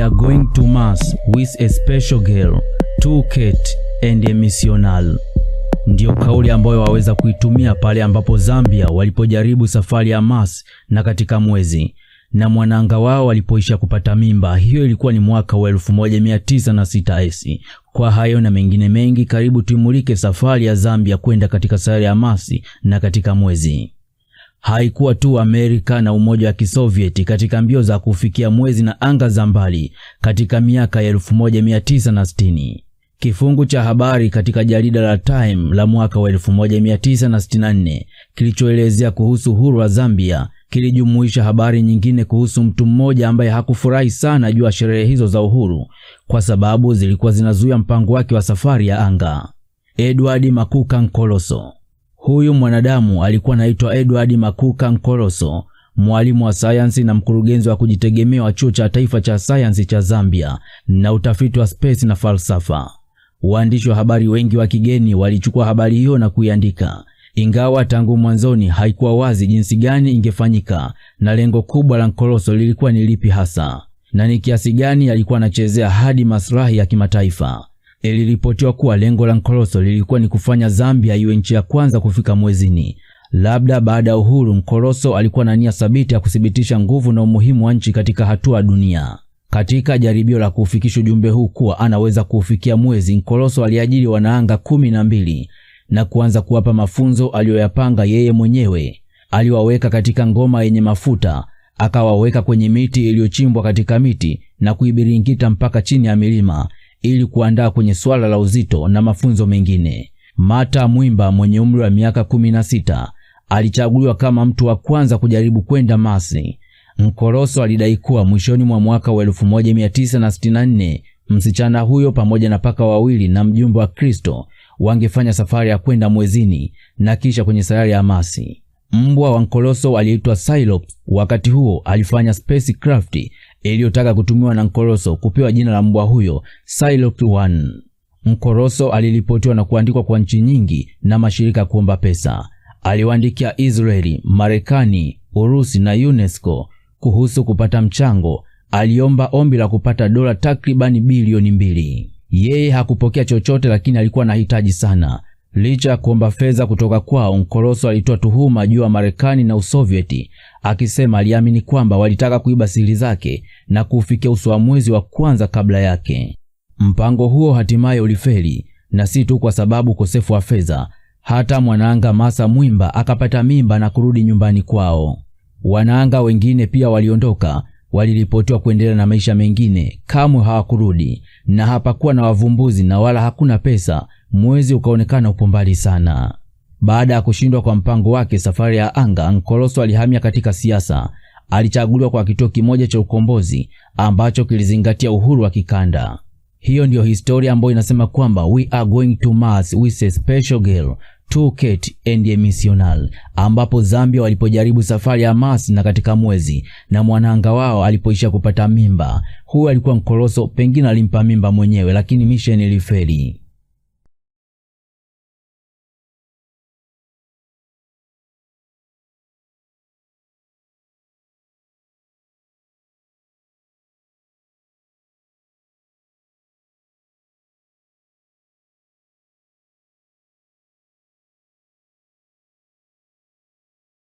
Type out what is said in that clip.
Are going to mass with a special girl, two Kate and a missional. Ndiyo kauli ambayo waweza kuitumia pale ambapo Zambia walipojaribu safari ya mass na katika mwezi na mwananga wao walipoisha kupata mimba. Hiyo ilikuwa ni mwaka wa 1906 esi. Kwa hayo na mengine mengi, karibu tuimulike safari ya Zambia kwenda katika sayari ya masi na katika mwezi. Haikuwa tu Amerika na Umoja wa Kisovieti katika mbio za kufikia mwezi na anga za mbali katika miaka ya 1960. Kifungu cha habari katika jarida la Time la mwaka wa 1964 kilichoelezea kuhusu uhuru wa Zambia kilijumuisha habari nyingine kuhusu mtu mmoja ambaye hakufurahi sana juu ya sherehe hizo za uhuru kwa sababu zilikuwa zinazuia mpango wake wa safari ya anga. Edward Makuka Nkoloso. Huyu mwanadamu alikuwa anaitwa Edward Makuka Nkoroso, mwalimu wa sayansi na mkurugenzi wa kujitegemea wa chuo cha taifa cha sayansi cha Zambia na utafiti wa space na falsafa. Waandishi wa habari wengi wa kigeni walichukua habari hiyo na kuiandika, ingawa tangu mwanzoni haikuwa wazi jinsi gani ingefanyika na lengo kubwa la Nkoroso lilikuwa ni lipi hasa na ni kiasi gani alikuwa anachezea hadi maslahi ya kimataifa. Iliripotiwa kuwa lengo la Nkoloso lilikuwa ni kufanya Zambia iwe nchi ya kwanza kufika mwezini. Labda baada ya uhuru, Nkoloso alikuwa na nia thabiti ya kuthibitisha nguvu na umuhimu wa nchi katika hatua ya dunia. Katika jaribio la kuufikisha ujumbe huu kuwa anaweza kuufikia mwezi, Nkoloso aliajiri wanaanga kumi na mbili na kuanza kuwapa mafunzo aliyoyapanga yeye mwenyewe. Aliwaweka katika ngoma yenye mafuta, akawaweka kwenye miti iliyochimbwa katika miti na kuibiringita mpaka chini ya milima ili kuandaa kwenye swala la uzito na mafunzo mengine. Mata Mwimba mwenye umri wa miaka kumi na sita alichaguliwa kama mtu wa kwanza kujaribu kwenda Masi. Mkoroso alidai kuwa mwishoni mwa mwaka wa 1964 msichana huyo pamoja na paka wawili na mjumbe wa Kristo wangefanya safari ya kwenda mwezini na kisha kwenye sayari ya Masi. Mbwa wa Nkoloso aliyeitwa Cylops. Wakati huo alifanya spacecraft iliyotaka kutumiwa na Nkoroso kupewa jina la mbwa huyo Cylops 1. Nkoroso aliripotiwa na kuandikwa kwa nchi nyingi na mashirika kuomba pesa. Aliwaandikia Israeli, Marekani, Urusi na UNESCO kuhusu kupata mchango. Aliomba ombi la kupata dola takribani bilioni mbili. Yeye hakupokea chochote, lakini alikuwa anahitaji sana. Licha ya kuomba fedha kutoka kwao, Nkoloso alitoa tuhuma juu ya Marekani na Usovieti, akisema aliamini kwamba walitaka kuiba siri zake na kuufikia uso wa mwezi wa kwanza kabla yake. Mpango huo hatimaye ulifeli, na si tu kwa sababu ukosefu wa fedha. Hata mwanaanga Masa Mwimba akapata mimba na kurudi nyumbani kwao. Wanaanga wengine pia waliondoka, waliripotiwa kuendelea na maisha mengine, kamwe hawakurudi, na hapakuwa na wavumbuzi na wala hakuna pesa. Mwezi ukaonekana upo mbali sana. Baada ya kushindwa kwa mpango wake safari ya anga, Nkoloso alihamia katika siasa. Alichaguliwa kwa kituo kimoja cha ukombozi ambacho kilizingatia uhuru wa kikanda. Hiyo ndiyo historia ambayo inasema kwamba we are going to Mars with a special girl to Kate and a missional, ambapo Zambia walipojaribu safari ya Mars na katika mwezi na mwananga wao alipoisha kupata mimba. huyo alikuwa Nkoloso, pengine alimpa mimba mwenyewe, lakini mission ilifeli.